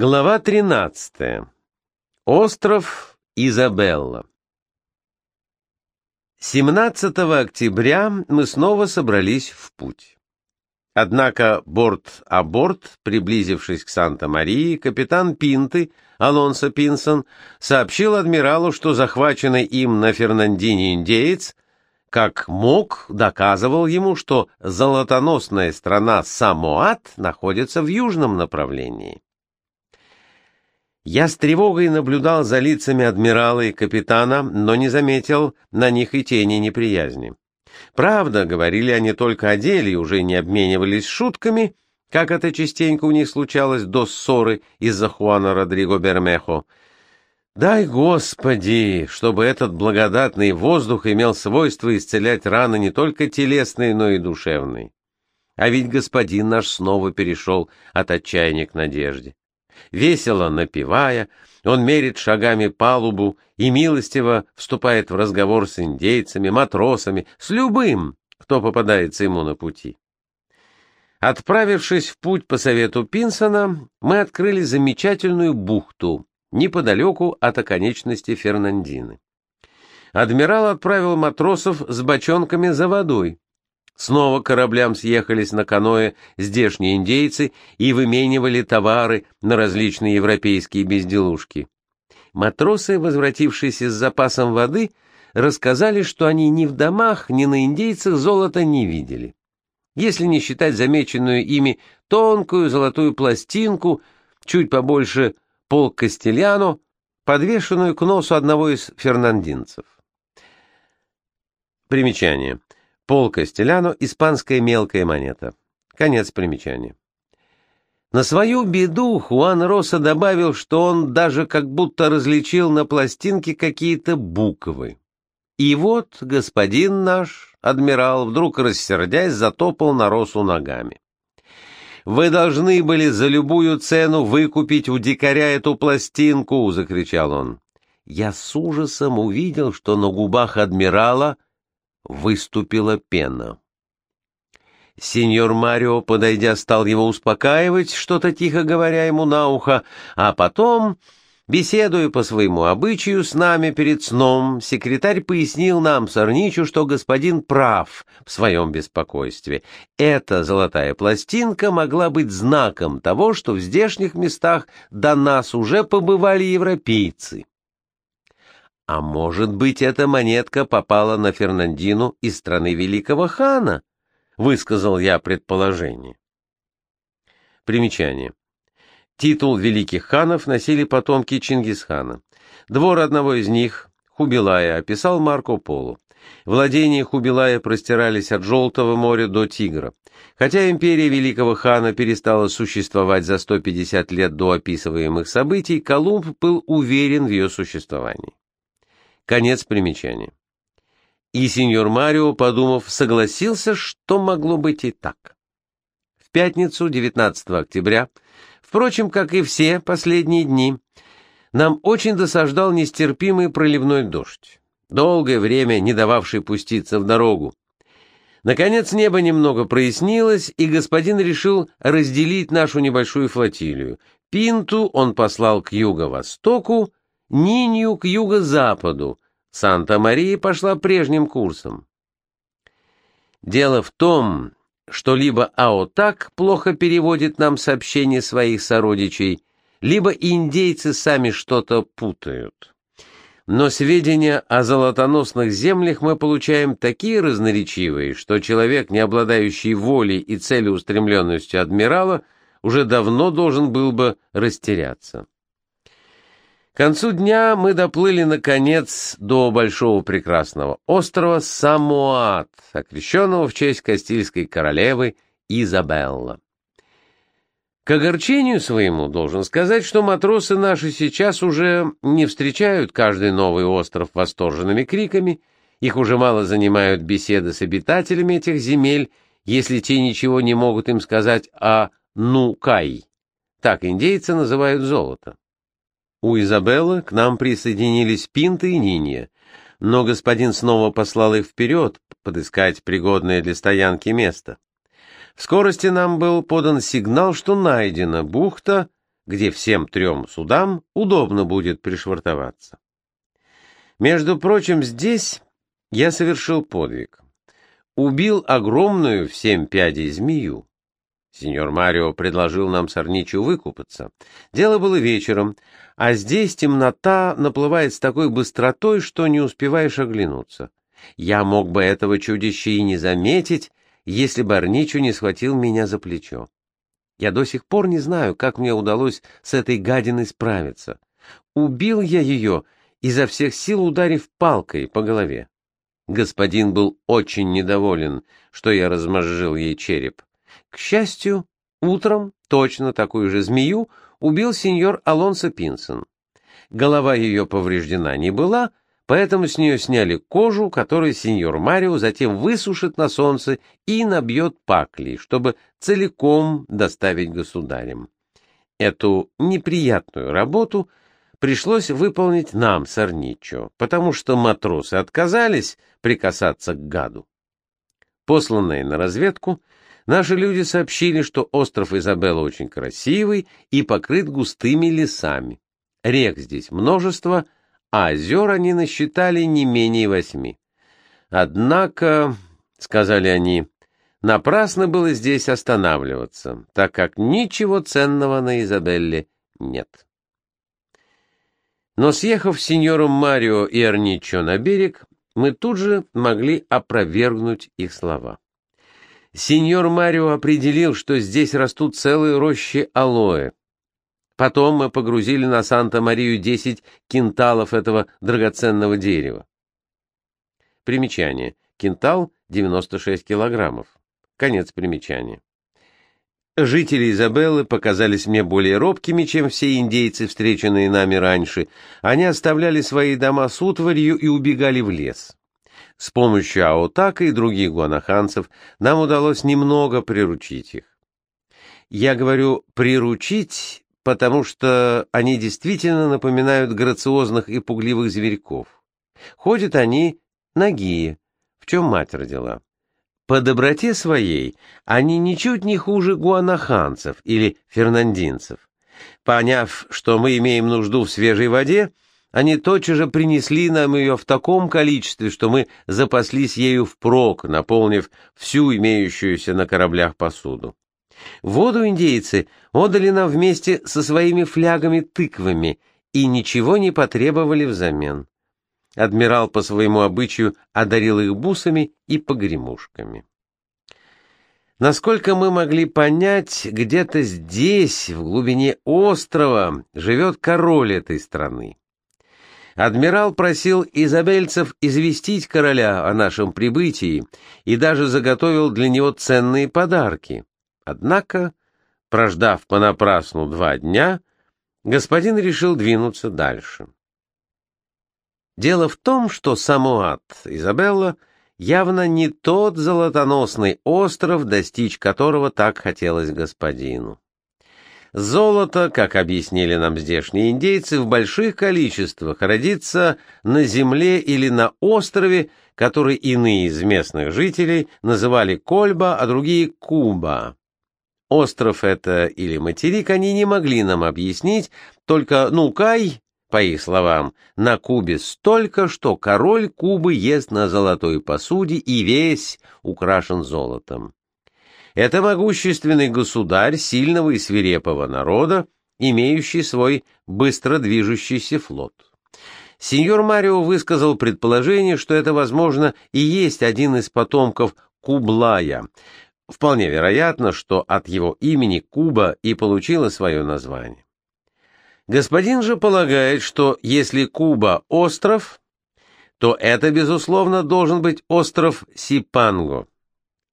Глава 13. Остров Изабелла. 17 октября мы снова собрались в путь. Однако борт а борт, приблизившись к Санта-Марии, капитан Пинты, Алонсо Пинсон, сообщил адмиралу, что захваченный им на Фернандине индеец, как мог, доказывал ему, что золотоносная страна Самоат находится в южном направлении. Я с тревогой наблюдал за лицами адмирала и капитана, но не заметил на них и тени неприязни. Правда, говорили они только о деле и уже не обменивались шутками, как это частенько у них случалось до ссоры из-за Хуана Родриго Бермехо. Дай, Господи, чтобы этот благодатный воздух имел свойство исцелять раны не только телесные, но и душевные. А ведь господин наш снова перешел от отчаяния к надежде. Весело напевая, он мерит шагами палубу и милостиво вступает в разговор с индейцами, матросами, с любым, кто попадается ему на пути. Отправившись в путь по совету Пинсона, мы открыли замечательную бухту неподалеку от оконечности Фернандины. Адмирал отправил матросов с бочонками за водой, Снова кораблям съехались на каноэ здешние индейцы и выменивали товары на различные европейские безделушки. Матросы, возвратившиеся с запасом воды, рассказали, что они ни в домах, ни на индейцах золота не видели. Если не считать замеченную ими тонкую золотую пластинку, чуть побольше пол Кастельяно, подвешенную к носу одного из фернандинцев. Примечание. Пол Кастеляно – испанская мелкая монета. Конец примечания. На свою беду Хуан Роса добавил, что он даже как будто различил на пластинке какие-то буквы. И вот господин наш, адмирал, вдруг рассердясь, затопал на Росу ногами. «Вы должны были за любую цену выкупить у дикаря эту пластинку!» — закричал он. Я с ужасом увидел, что на губах адмирала — выступила пена. Сеньор Марио, подойдя, стал его успокаивать, что-то тихо говоря ему на ухо, а потом, беседуя по своему обычаю с нами перед сном, секретарь пояснил нам, Сорничу, что господин прав в своем беспокойстве. Эта золотая пластинка могла быть знаком того, что в здешних местах до нас уже побывали европейцы. А может быть, эта монетка попала на Фернандину из страны великого хана? Высказал я предположение. Примечание. Титул великих ханов носили потомки Чингисхана. Двор одного из них, Хубилая, описал Марко Поло. Владения Хубилая простирались от Желтого моря до Тигра. Хотя империя великого хана перестала существовать за 150 лет до описываемых событий, Колумб был уверен в ее существовании. Конец примечания. И сеньор Марио, подумав, согласился, что могло быть и так. В пятницу, 19 октября, впрочем, как и все последние дни, нам очень досаждал нестерпимый проливной дождь, долгое время не дававший пуститься в дорогу. Наконец небо немного прояснилось, и господин решил разделить нашу небольшую флотилию. Пинту он послал к юго-востоку, Нинью к юго-западу, Санта-Мария пошла прежним курсом. Дело в том, что либо Аотак плохо переводит нам сообщения своих сородичей, либо индейцы сами что-то путают. Но сведения о золотоносных землях мы получаем такие разноречивые, что человек, не обладающий волей и целеустремленностью адмирала, уже давно должен был бы растеряться. К концу дня мы доплыли, наконец, до большого прекрасного острова Самоат, окрещенного в честь Кастильской королевы Изабелла. К огорчению своему должен сказать, что матросы наши сейчас уже не встречают каждый новый остров восторженными криками, их уже мало занимают беседы с обитателями этих земель, если те ничего не могут им сказать о «нукай». Так индейцы называют золото. У Изабеллы к нам присоединились Пинта и Нинья, но господин снова послал их вперед, подыскать пригодное для стоянки место. В скорости нам был подан сигнал, что найдена бухта, где всем трем судам удобно будет пришвартоваться. Между прочим, здесь я совершил подвиг. Убил огромную в семь пядей змею. Сеньор Марио предложил нам с Арничо выкупаться. Дело было вечером, а здесь темнота наплывает с такой быстротой, что не успеваешь оглянуться. Я мог бы этого чудища и не заметить, если бы Арничо не схватил меня за плечо. Я до сих пор не знаю, как мне удалось с этой гадиной справиться. Убил я ее, изо всех сил ударив палкой по голове. Господин был очень недоволен, что я размозжил ей череп. К счастью, утром точно такую же змею убил сеньор Алонсо Пинсон. Голова ее повреждена не была, Поэтому с нее сняли кожу, которую сеньор Марио затем высушит на солнце и набьет паклей, чтобы целиком доставить государям. Эту неприятную работу пришлось выполнить нам с Арничо, потому что матросы отказались прикасаться к гаду. Посланные на разведку, наши люди сообщили, что остров Изабелла очень красивый и покрыт густыми лесами. Рек здесь множество — а озер они насчитали не менее восьми. Однако, — сказали они, — напрасно было здесь останавливаться, так как ничего ценного на Изабелле нет. Но съехав с сеньором Марио и Арничо на берег, мы тут же могли опровергнуть их слова. Сеньор Марио определил, что здесь растут целые рощи алоэ, Потом мы погрузили на Санта-Марию 10 кенталов этого драгоценного дерева. Примечание. Кентал — 96 килограммов. Конец примечания. Жители Изабеллы показались мне более робкими, чем все индейцы, встреченные нами раньше. Они оставляли свои дома с утварью и убегали в лес. С помощью Аотака и других гуанаханцев нам удалось немного приручить их. Я говорю «приручить», потому что они действительно напоминают грациозных и пугливых зверьков. Ходят они нагие, в чем мать родила. По доброте своей они ничуть не хуже гуанаханцев или фернандинцев. Поняв, что мы имеем нужду в свежей воде, они тотчас же принесли нам ее в таком количестве, что мы запаслись ею впрок, наполнив всю имеющуюся на кораблях посуду. Воду индейцы отдали нам вместе со своими флягами-тыквами и ничего не потребовали взамен. Адмирал по своему обычаю одарил их бусами и погремушками. Насколько мы могли понять, где-то здесь, в глубине острова, живет король этой страны. Адмирал просил изабельцев известить короля о нашем прибытии и даже заготовил для него ценные подарки. Однако, прождав понапрасну два дня, господин решил двинуться дальше. Дело в том, что Самуат Изабелла явно не тот золотоносный остров, достичь которого так хотелось господину. Золото, как объяснили нам здешние индейцы, в больших количествах родится на земле или на острове, который иные из местных жителей называли Кольба, а другие Куба. Остров это или материк они не могли нам объяснить, только Нукай, по их словам, на Кубе столько, что король Кубы ест на золотой посуде и весь украшен золотом. Это могущественный государь сильного и свирепого народа, имеющий свой быстро движущийся флот. Сеньор Марио высказал предположение, что это, возможно, и есть один из потомков Кублая, Вполне вероятно, что от его имени Куба и получила свое название. Господин же полагает, что если Куба — остров, то это, безусловно, должен быть остров Сипанго.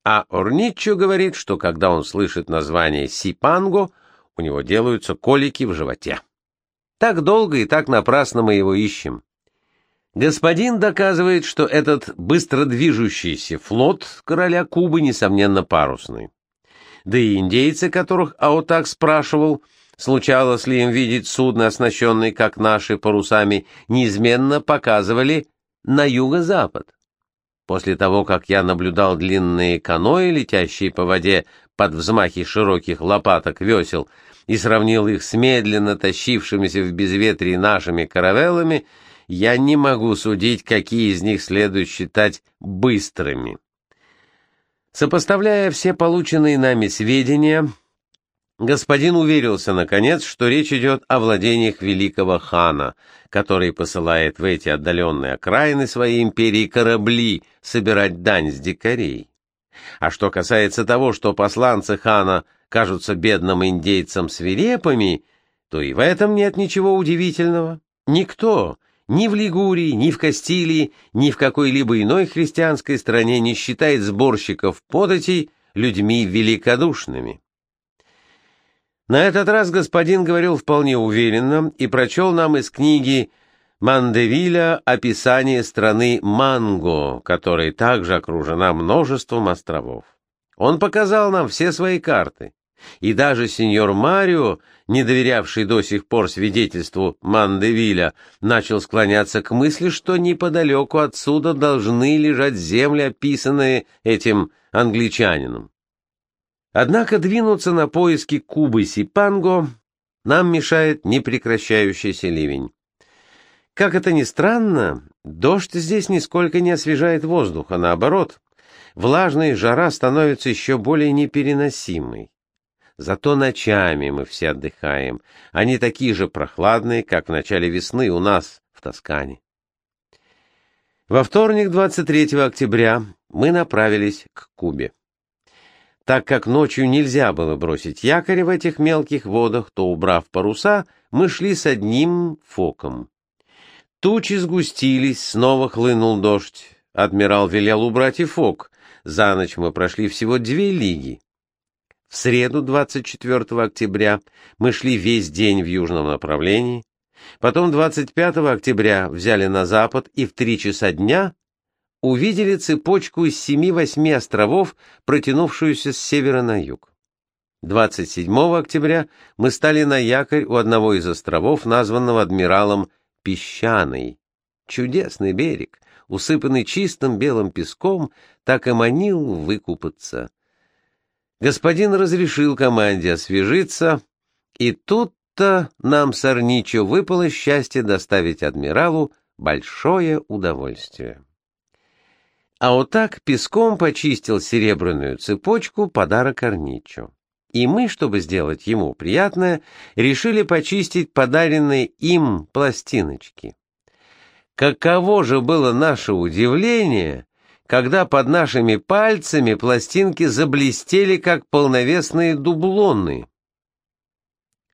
А Орниччо говорит, что когда он слышит название Сипанго, у него делаются колики в животе. Так долго и так напрасно мы его ищем. Господин доказывает, что этот быстро движущийся флот короля Кубы, несомненно, парусный. Да и индейцы, которых Аутак спрашивал, случалось ли им видеть судно, оснащенное, как наши, парусами, неизменно показывали на юго-запад. После того, как я наблюдал длинные каноэ, летящие по воде под взмахи широких лопаток весел, и сравнил их с медленно тащившимися в безветрии нашими каравеллами, я не могу судить, какие из них следует считать быстрыми. Сопоставляя все полученные нами сведения, господин уверился, наконец, что речь идет о владениях великого хана, который посылает в эти отдаленные окраины своей империи корабли собирать дань с дикарей. А что касается того, что посланцы хана кажутся бедным индейцам свирепыми, то и в этом нет ничего удивительного. Никто, ни в Лигурии, ни в Кастилии, ни в какой-либо иной христианской стране не считает сборщиков податей людьми великодушными. На этот раз господин говорил вполне уверенно и прочел нам из книги Мандевиля описание страны Манго, которая также окружена множеством островов. Он показал нам все свои карты, и даже сеньор Марио, не доверявший до сих пор свидетельству Мандевиля, начал склоняться к мысли, что неподалеку отсюда должны лежать земли, описанные этим англичанином. Однако двинуться на поиски Кубы Сипанго нам мешает непрекращающийся ливень. Как это ни странно, дождь здесь нисколько не освежает воздух, а наоборот, влажная жара становится еще более непереносимой. Зато ночами мы все отдыхаем. Они такие же прохладные, как в начале весны у нас в Тоскане. Во вторник, 23 октября, мы направились к Кубе. Так как ночью нельзя было бросить якорь в этих мелких водах, то, убрав паруса, мы шли с одним фоком. Тучи сгустились, снова хлынул дождь. Адмирал велел убрать и фок. За ночь мы прошли всего две лиги. В среду, 24 октября, мы шли весь день в южном направлении. Потом 25 октября взяли на запад и в три часа дня увидели цепочку из семи-восьми островов, протянувшуюся с севера на юг. 27 октября мы стали на якорь у одного из островов, названного адмиралом песчаный. Чудесный берег, усыпанный чистым белым песком, так и манил выкупаться. Господин разрешил команде освежиться, и тут-то нам с Арничо выпало счастье доставить адмиралу большое удовольствие. А вот так песком почистил серебряную цепочку подарок Арничо и мы, чтобы сделать ему приятное, решили почистить подаренные им пластиночки. Каково же было наше удивление, когда под нашими пальцами пластинки заблестели, как полновесные дублоны.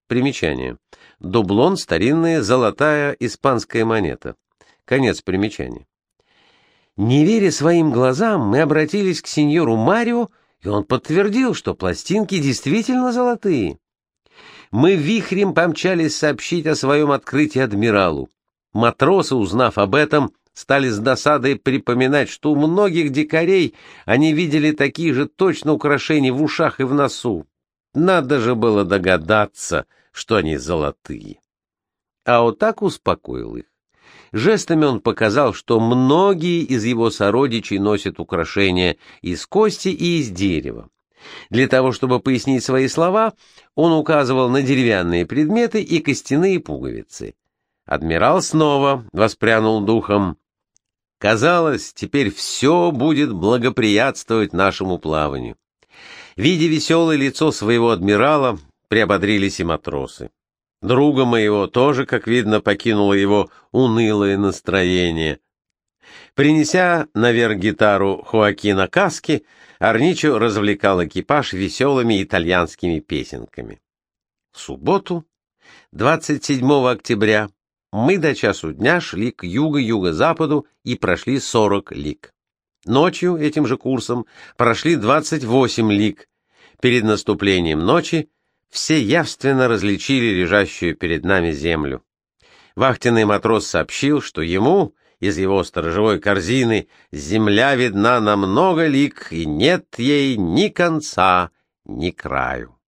Примечание. Дублон — старинная золотая испанская монета. Конец примечания. Не веря своим глазам, мы обратились к сеньору Марио, и он подтвердил, что пластинки действительно золотые. Мы вихрем помчались сообщить о своем открытии адмиралу. Матросы, узнав об этом, стали с досадой припоминать, что у многих дикарей они видели такие же точно украшения в ушах и в носу. Надо же было догадаться, что они золотые. А вот так успокоил их. Жестами он показал, что многие из его сородичей носят украшения из кости и из дерева. Для того, чтобы пояснить свои слова, он указывал на деревянные предметы и костяные пуговицы. Адмирал снова воспрянул духом. Казалось, теперь все будет благоприятствовать нашему плаванию. Видя веселое лицо своего адмирала, приободрились и матросы. Друга моего тоже, как видно, покинуло его унылое настроение. Принеся наверх гитару Хуакина Каски, Арничо развлекал экипаж веселыми итальянскими песенками. В субботу, 27 октября, мы до часу дня шли к юго-юго-западу и прошли 40 лиг. Ночью этим же курсом прошли 28 лиг. Перед наступлением ночи все явственно различили лежащую перед нами землю. Вахтенный матрос сообщил, что ему из его сторожевой корзины земля видна на много лик, и нет ей ни конца, ни краю.